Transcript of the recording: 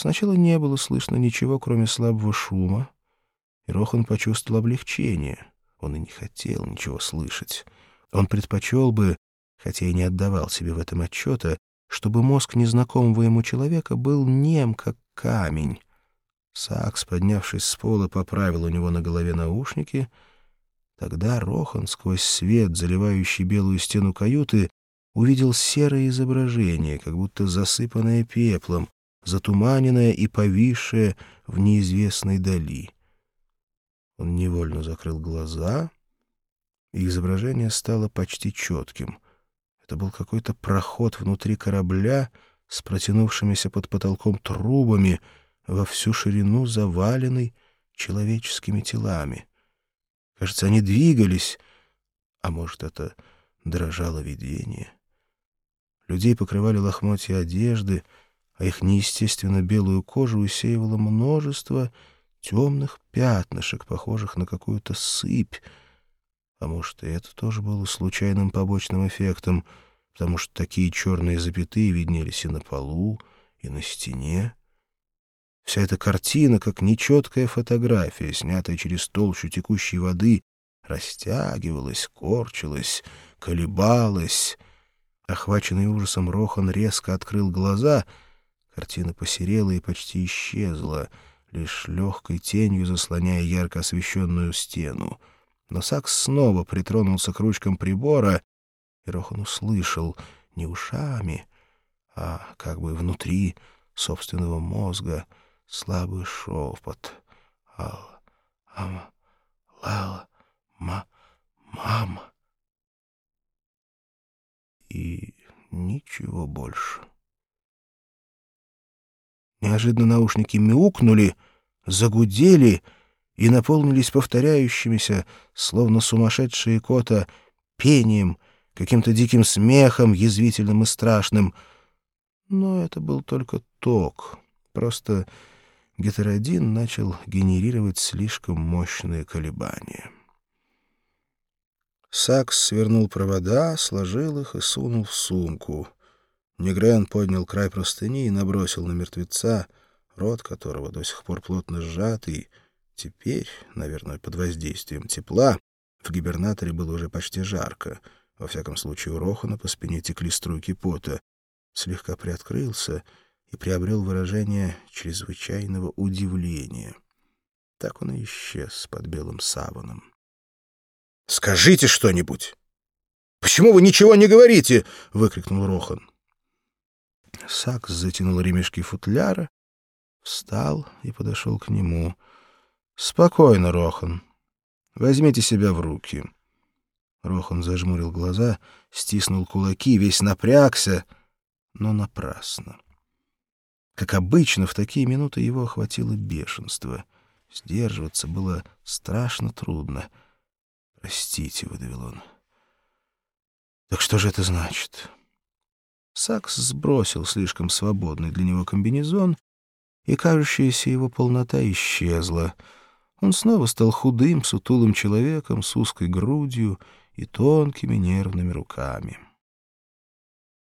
Сначала не было слышно ничего, кроме слабого шума, и Рохан почувствовал облегчение. Он и не хотел ничего слышать. Он предпочел бы, хотя и не отдавал себе в этом отчета, чтобы мозг незнакомого ему человека был нем, как камень. Сакс, поднявшись с пола, поправил у него на голове наушники. Тогда Рохан, сквозь свет, заливающий белую стену каюты, увидел серое изображение, как будто засыпанное пеплом, затуманенное и повисшее в неизвестной дали. Он невольно закрыл глаза, и изображение стало почти четким. Это был какой-то проход внутри корабля с протянувшимися под потолком трубами во всю ширину заваленный человеческими телами. Кажется, они двигались, а может, это дрожало видение. Людей покрывали лохмотья одежды, а их неестественно белую кожу усеивало множество темных пятнышек, похожих на какую-то сыпь, а может, и это тоже было случайным побочным эффектом, потому что такие черные запятые виднелись и на полу, и на стене. Вся эта картина, как нечеткая фотография, снятая через толщу текущей воды, растягивалась, корчилась, колебалась — Охваченный ужасом Рохан резко открыл глаза. Картина посерела и почти исчезла, лишь легкой тенью заслоняя ярко освещенную стену. Но Сакс снова притронулся к ручкам прибора, и Рохан услышал не ушами, а как бы внутри собственного мозга слабый шепот. «Ал, ам, лал, ма, мама» и ничего больше. Неожиданно наушники мяукнули, загудели и наполнились повторяющимися, словно сумасшедшие кота, пением, каким-то диким смехом, язвительным и страшным. Но это был только ток. Просто гетеродин начал генерировать слишком мощные колебания. Сакс свернул провода, сложил их и сунул в сумку. Негрен поднял край простыни и набросил на мертвеца, рот которого до сих пор плотно сжатый. Теперь, наверное, под воздействием тепла, в гибернаторе было уже почти жарко. Во всяком случае, у Рохана по спине текли струйки пота. Слегка приоткрылся и приобрел выражение чрезвычайного удивления. Так он и исчез под белым саваном. Скажите что-нибудь. Почему вы ничего не говорите? выкрикнул Рохан. Сакс затянул ремешки футляра, встал и подошел к нему. Спокойно, Рохан. Возьмите себя в руки. Рохан зажмурил глаза, стиснул кулаки, весь напрягся, но напрасно. Как обычно, в такие минуты его охватило бешенство. Сдерживаться было страшно трудно — «Простите», — выдавил он. «Так что же это значит?» Сакс сбросил слишком свободный для него комбинезон, и кажущаяся его полнота исчезла. Он снова стал худым, сутулым человеком с узкой грудью и тонкими нервными руками.